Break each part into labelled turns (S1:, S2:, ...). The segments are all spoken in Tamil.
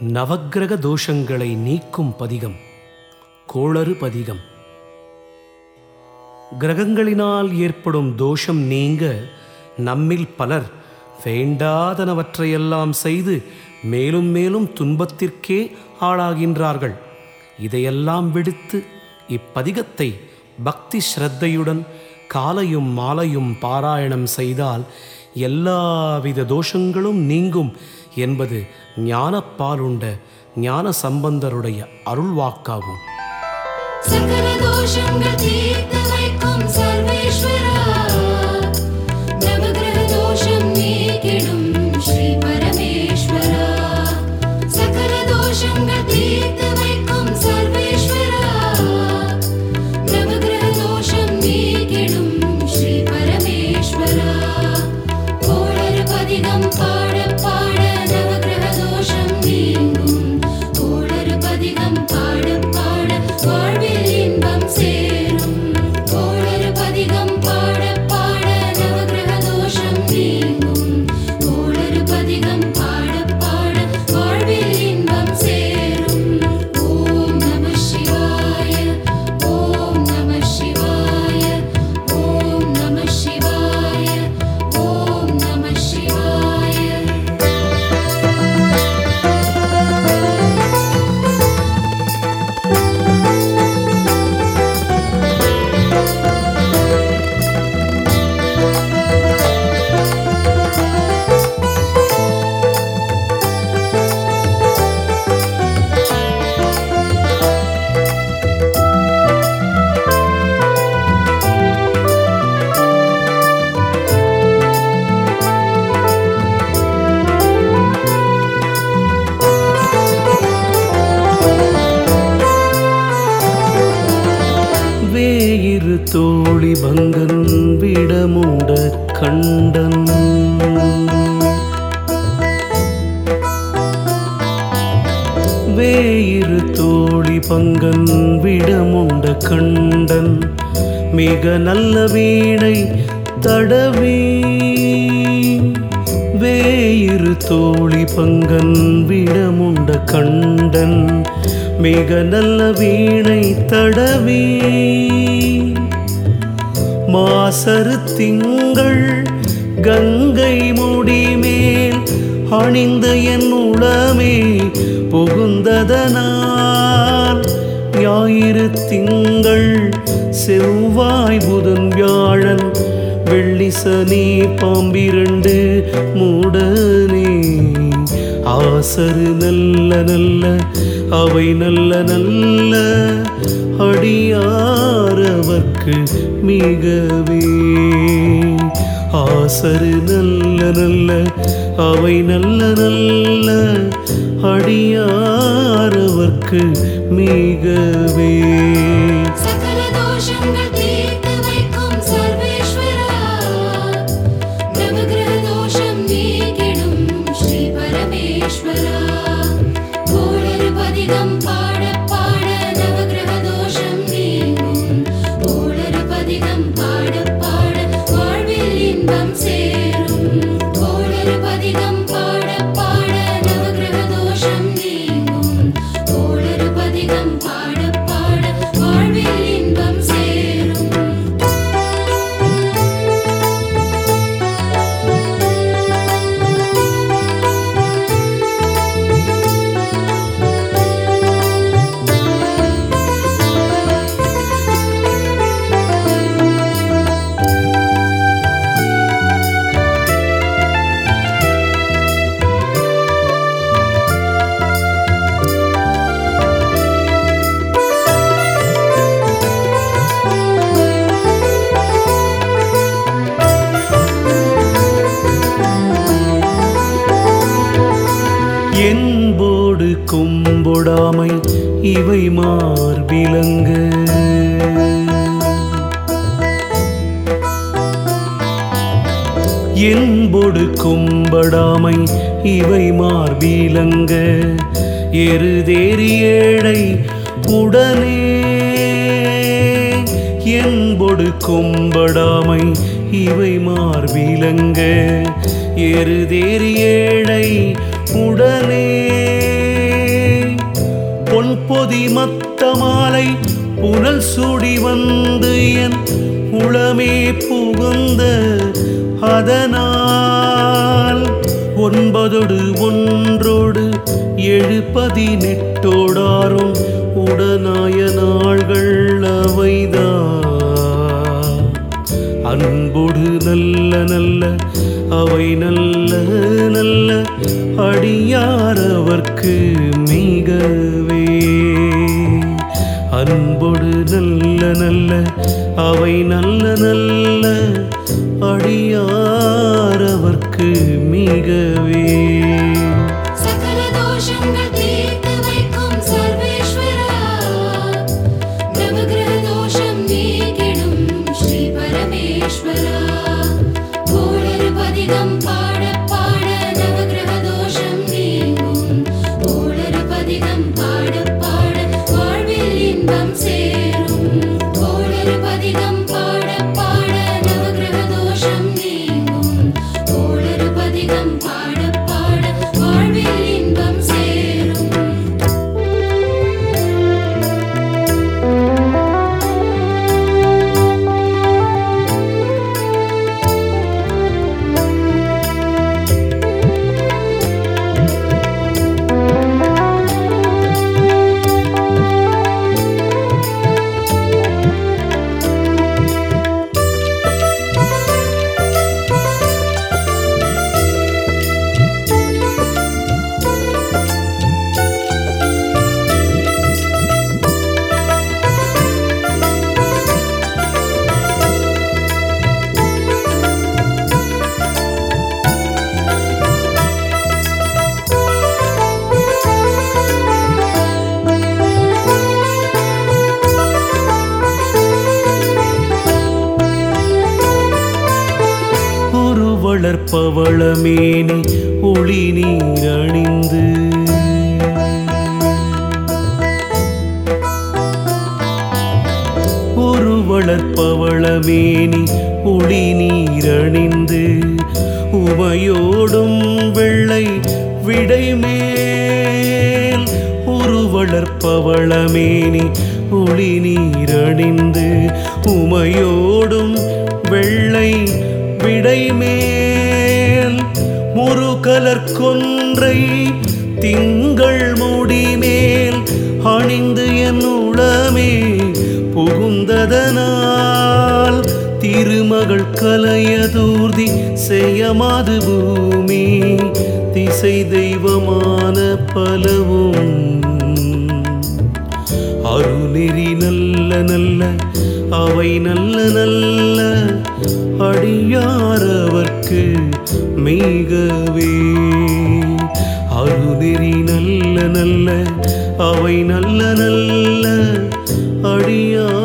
S1: நவக்கிரக தோஷங்களை நீக்கும் பதிகம் கோளறு பதிகம். கிரகங்களினால் ஏற்படும் தோஷம் நீங்க நம்மில் பலர் வேண்டாதனவற்றையெல்லாம் செய்து மேலும் மேலும் துன்பத்திற்கே ஆளாகின்றார்கள். இதையெல்லாம் விடுத்து இப்பதிகத்தை பக்தி ஸ்ரத்தையுடன் காலையும் மாலையும் பாராயணம் செய்தால் எல்லாவித தோஷங்களும் நீங்கும் என்பது ஞானப்பாலுண்ட ஞான சம்பந்தருடைய அருள்வாக்காகும்
S2: சகல தோஷங்கள் தீர்த்து வைக்கும் சர்வேஸ்வரா நவகிரக தோஷம் நீக்கிடும் ஸ்ரீ பரமேஸ்வரா சகல தோஷங்கள் தீர்த்து
S1: மிக நல்ல வீணை தடவி. மாசரு திங்கள் கங்கை முடிமேல் அணிந்த என் உளமே புகுந்ததனால். ஞாயிறு திங்கள் செவ்வாய் புதன் வியாழன் வெள்ளி சனி பாம்பிரண்டு மூட. ஆசரு நல்ல நல்ல அவை நல்ல நல்ல. அடியாரவர்க்கு மிகவே. ஆசரு நல்ல நல்ல அவை நல்ல நல்ல. அடியாரவர்க்கு மிகவே. கும்பொடாமை இவை மார்பிலங்க என்பொடு கும்படாமை இவை மார்பிலங்க எருதேறி ஏழை உடனே என்பொடு கும்படாமை இவை மார்பிலங்க எருதேறி ஏழை உடனே பொதி மத்த மாலை புனல் சூடி வந்து என் உளமே புகுந்த அதனால் ஒன்பதோடு ஒன்றோடு எழு பதினெட்டோடாரும் உடனாய நாள்கள் அவைதான். அன்போடு நல்ல நல்ல அவை நல்ல நல்ல அடியாரவர்க்கு மிக அன்போடு நல்ல நல்ல அவை நல்ல நல்ல
S2: அடியார் அவர்க்கு
S1: மிகவே. வளர்ப்பவளமேனி ஒளி நீரணிந்து ஒரு வளர்ப்பவளமேனி ஒளி நீரணிந்து உமையோடும் வெள்ளை விடைமேல் ஒரு வளர்ப்பவளமேனி ஒளி நீரணிந்து உமையோடும் வெள்ளை விடைமேல் முருகலர் கொன்றை திங்கள் முடிமேல் அணிந்து என் உளமே புகுந்ததனால் திருமகள் கலையதூர்தி செய்யமாது பூமி திசை தெய்வமான பலவும் அருநெறி நல்ல நல்ல அவை நல்ல நல்ல அடியாரவர்க்கு மிகவே. அருநெறி நல்ல நல்ல அவை நல்ல நல்ல அடியாரவர்க்கு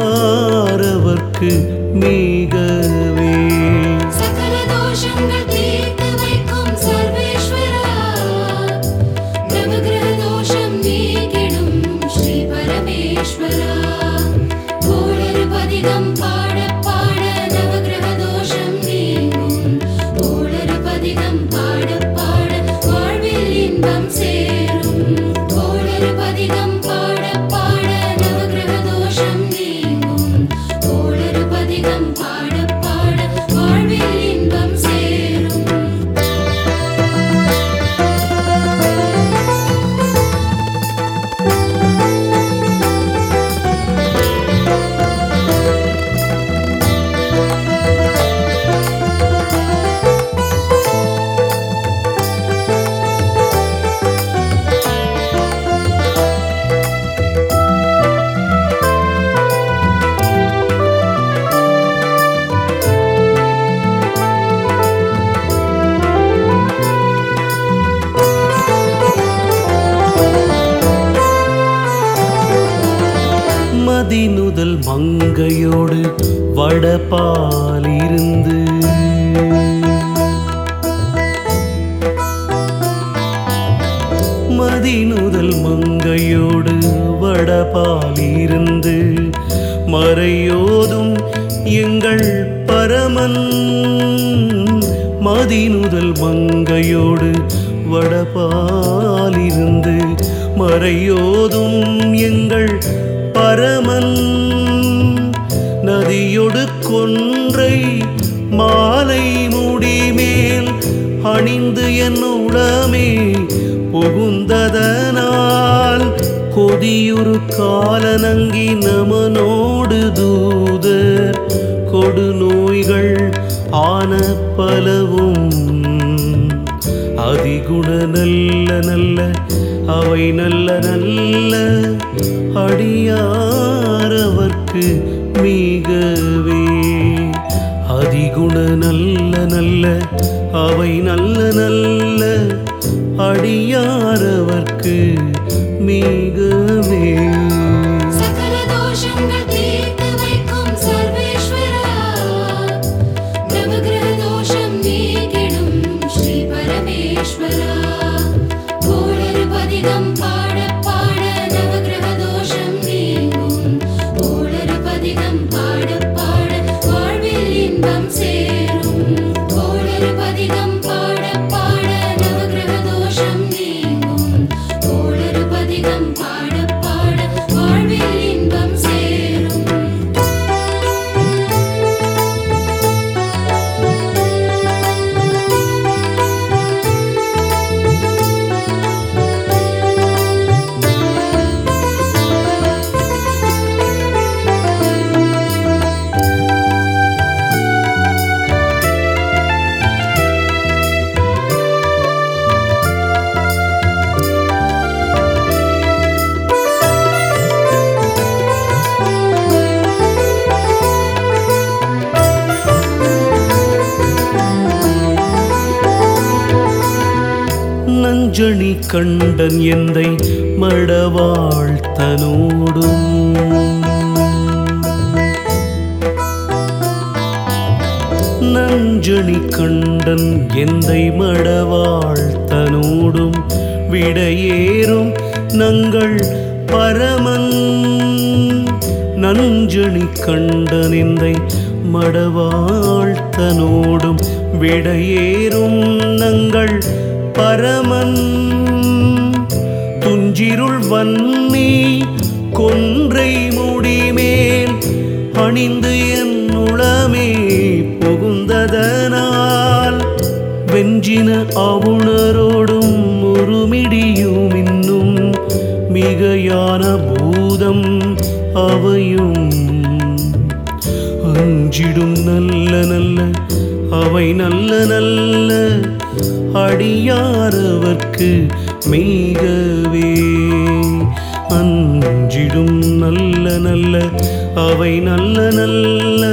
S1: மிகவே. எங்கள் பரமன் மதிநுதல் மங்கையோடு வடபாலிருந்து மறையோதும் எங்கள் பரமன் நதியொடு கொன்றை மாலை முடிமேல் அணிந்து என் உளமே புகுந்ததனால் கொதியுறு காலனங்கி நமனோடு தூது. கொடு நோய்கள் ஆன பலவும். அதிகுண நல்ல நல்ல அவை நல்ல நல்ல அடியாரவர்க்கு மிகவே. அதிகுண நல்ல நல்ல அவை நல்ல நல்ல அடியாரவர்க்கு மிகவே. நஞ்சணி கண்டன் எந்தை மடவாழ்த்தனோடும். நஞ்சணி கண்டன் எந்தை மடவாழ்த்தனோடும். விடையேறும் நங்கள் பரமன். நஞ்சணி கண்டன் எந்தை மடவாழ்த்தனோடும். விடையேறும் நங்கள் பரமன். துஞ்சிருள் வன்னி கொன்றை முடிமேல் அணிந்து என் உளமே புகுந்ததனால். வெஞ்சின அவுணரோடும் முருமிடியும் இன்னும் மிகையான பூதம் அவையும். அஞ்சிடும் நல்ல நல்ல அவை நல்ல நல்ல அடியாரவர்க்கு மிகவே அஞ்சிடும் நல்ல நல்ல அவை நல்ல நல்ல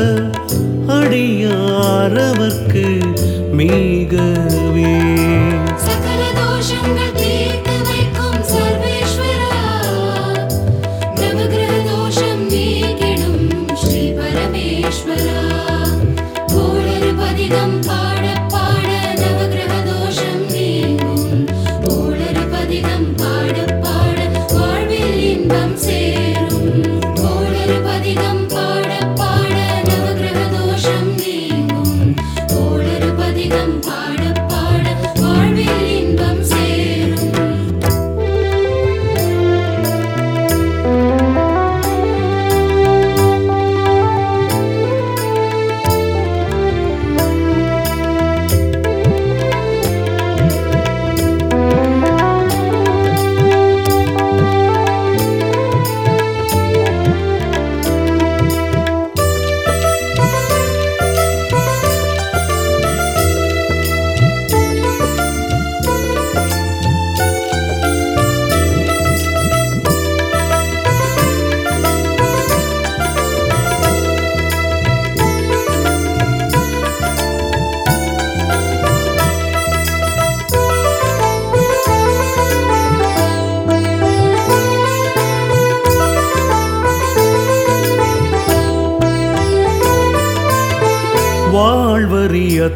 S1: அடியாரவர்க்கு மிகவே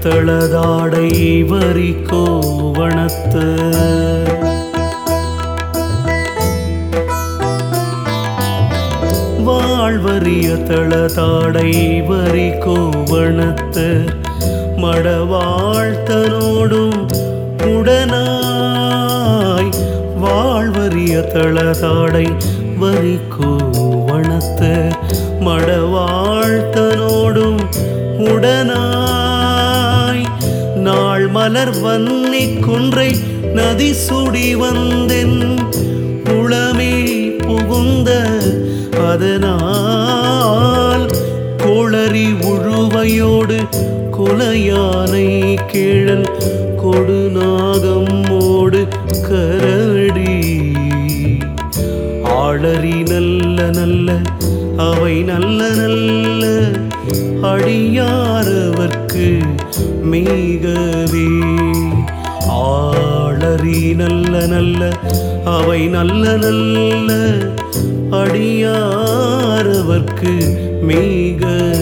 S1: தளதாடை வரி கோவணத்து. வாழ்வறிய தளதாடை வரி கோவணத்து. மடவாழ்த்தனோடும் உடனாய் வாழ்வறிய தளதாடை வரி கோ மலர் வன்னி குன்றை நதி சுடி வந்தென் உளமே புகுந்த அதனால் குளறி உழுவையோடு குலையானை கீழல் கொடுநாகம் கரடி. ஆளறி நல்ல நல்ல அவை நல்ல நல்ல அடியாரவர்க்கு மீக நல்ல நல்ல அவை நல்ல நல்ல. அடியாரவர்க்கு மிகவே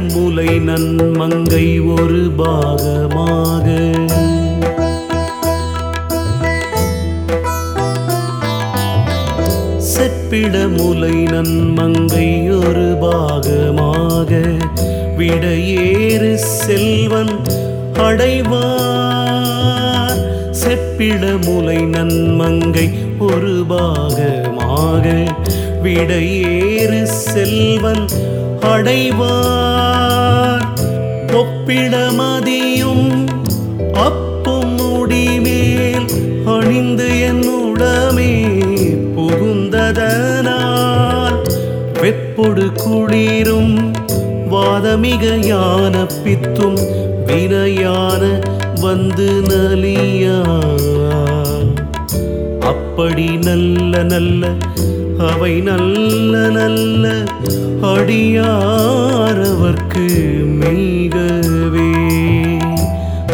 S1: முலை நன்மங்கை ஒரு பாகமாக. செப்பிட முலை நன்மங்கை ஒரு பாகமாக. விடையேறு செல்வன் அடைவார். செப்பிட முலை நன்மங்கை ஒரு பாகமாக. விடையேறு செல்வன் அடைவார். ஒப்பிடமதியும் அப்பும் முடிமேல் அணிந்து என் உடமே புகுந்ததனால். வெப்பொடு குளிரும் வாதமிகையான பித்தும் வினையான வந்து நலியா அப்படி நல்ல நல்ல அவை நல்ல நல்ல அடியாரவர்க்கு மெய்கவே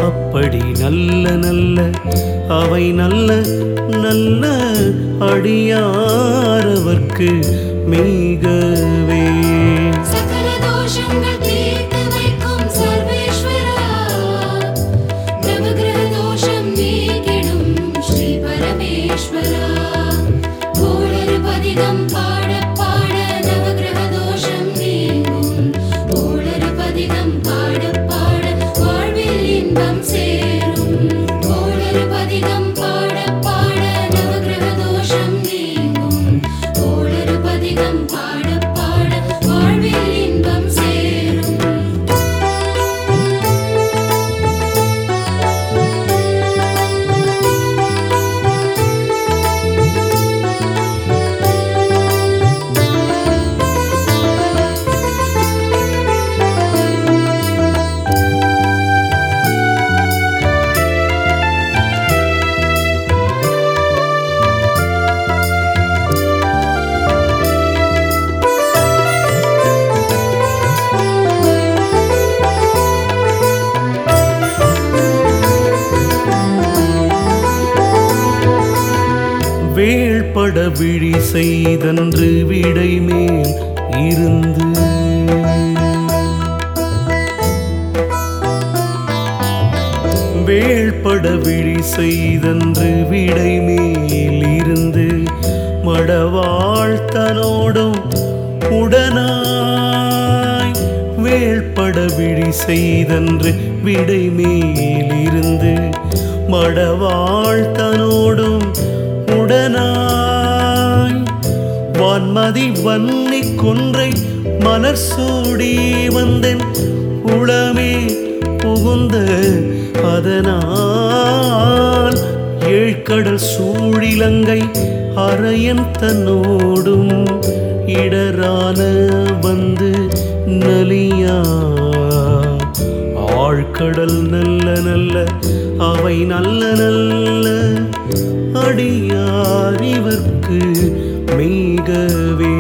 S1: அப்படி நல்ல நல்ல அவை நல்ல நல்ல அடியாரவர்க்கு மெய்கவே விழி செய்தன்று விடை மேல் இருந்து. வேள்பட விழி செய்தன்று விடை மேல் இருந்து. மடவாழ்த்தனோடும் உடனாய் வேள்பட விழி செய்தன்று விடை மேலிருந்து மடவாழ்த்தனோடும் உடனாய் வான்மதி வன்னி கொன்றை மலர் சூடி வந்தேன். உளமே புகுந்த அதனால் ஏழ்கடல் சூழிலங்கை அரையன் தன்னோடும் இடரான வந்து நலியா. ஆழ்கடல் நல்ல நல்ல அவை நல்ல நல்ல அடியார் இவர்க்கு மிகவே.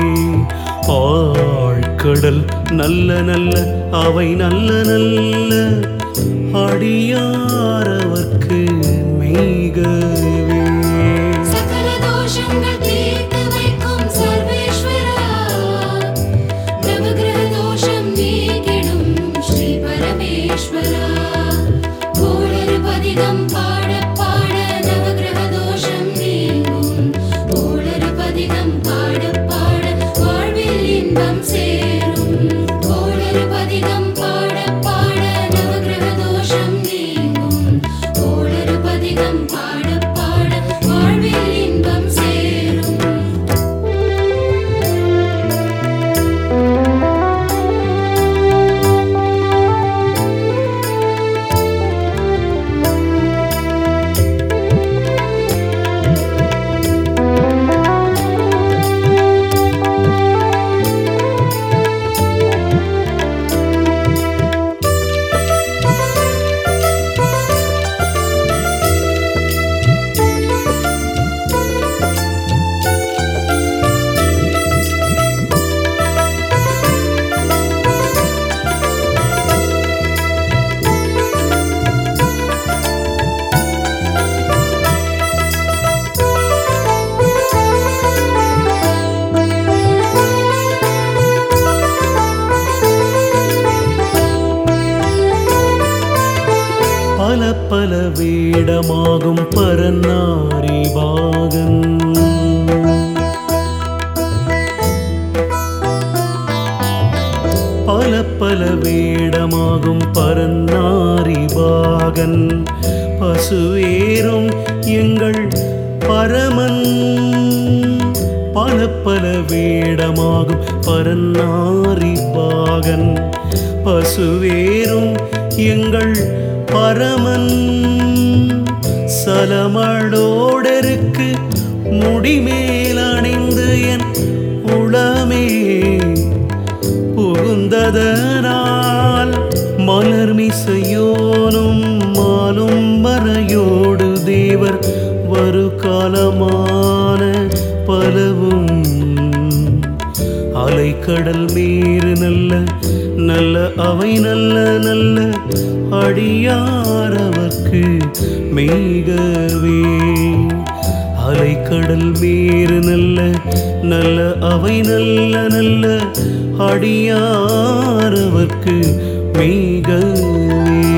S1: ஆழ்கடல் நல்ல நல்ல அவை நல்ல நல்ல.
S2: அடியாரவர்க்கு
S1: பல பல வேடமாகும் பரநாரி பாகன். பசுவேறும் எங்கள் பரமன். சலமடோடருக்கு முடிமேல் அணிந்து என் உளமே. புகுந்ததனால் மலர்மிசையோனும் மாலும் மறையோடு தேவர் வரு காலமா கடல் மீறு நல்ல நல்ல அவை நல்ல நல்ல அடியாரவர்க்கு மிகவே. அலைக்கடல் மீறு நல்ல நல்ல அவை நல்ல நல்ல அடியாரவர்க்கு மேகவே.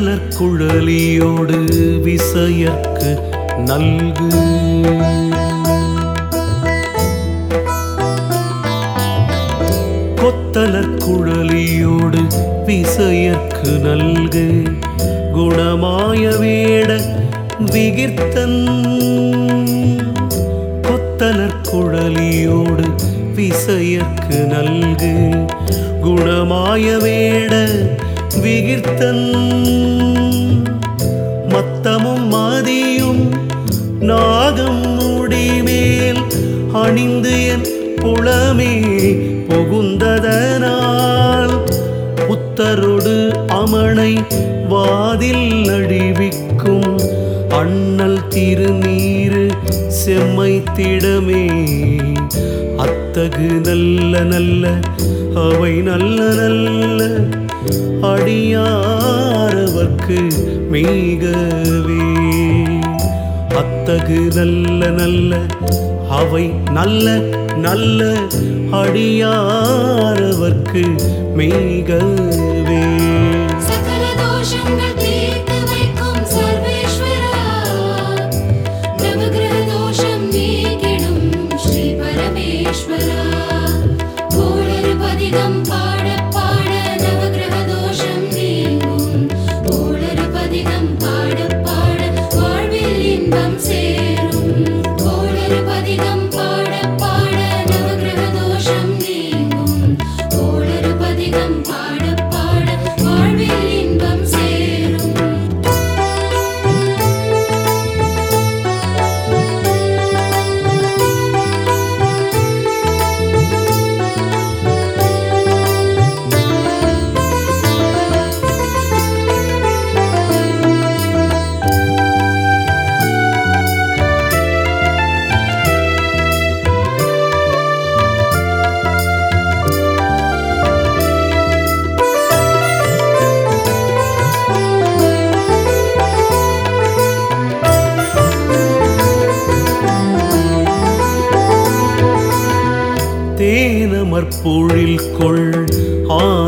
S1: மலர்குழலியோடு விசையற்கு நல்கு. கொத்தலக்குழலியோடு விசையற்கு நல்கு. குணமாய வேட விகிர்த்தன். கொத்தலர் குழலியோடு விசையற்கு நல்கு. குணமாய வேட விகிர்த்தன் மத்தமும் மாதியும் நாகம் முடிமேல் அணிந்து என் புலமே புகுந்ததனால் புத்தரொடு அமனை வாதில் நடிவிக்கும் அண்ணல் திருநீரு செம்மை திடமே அத்தகு நல்ல நல்ல அவை நல்ல நல்ல அடியாரவர்க்கு மிகவே. அத்தகு நல்ல நல்ல அவை நல்ல நல்ல அடியாரவர்க்கு மிகவே.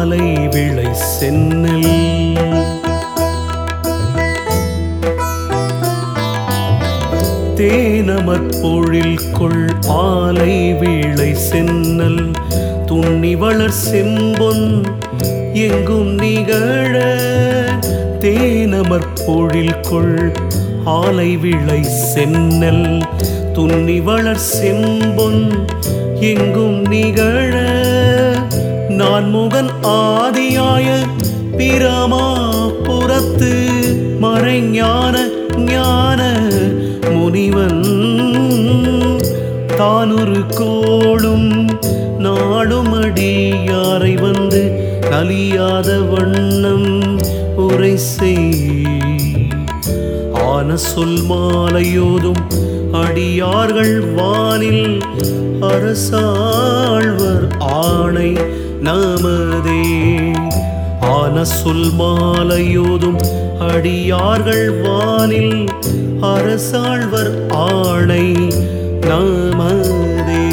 S1: மாலை விளை சென்னல் தேனமற்பொழில் கொள் பாலை வீளை சென்னல் துண்ணி வளர் செம்பொன் எங்கும் நிகழ தேனமற்பொழில் கொள் ஆலை விளை சென்னல் துண்ணி வளர் செம்பொன் எங்கும் நிகழ நான் முகன் ஆதியாய பிரமா புறத்து மறைஞான ஞான முனிவன். தானொரு கோளும் நாடுமடியாரை வந்து கலியாத வண்ணம் உரை ஆன சொல் மாலையோதும் அடியார்கள் வானில் அரசாழ்வர் ஆணை நமதே. ஆன சொல் மாலையோதும் அடியார்கள் வானில் அரசாழ்வர் ஆணை. நமதே.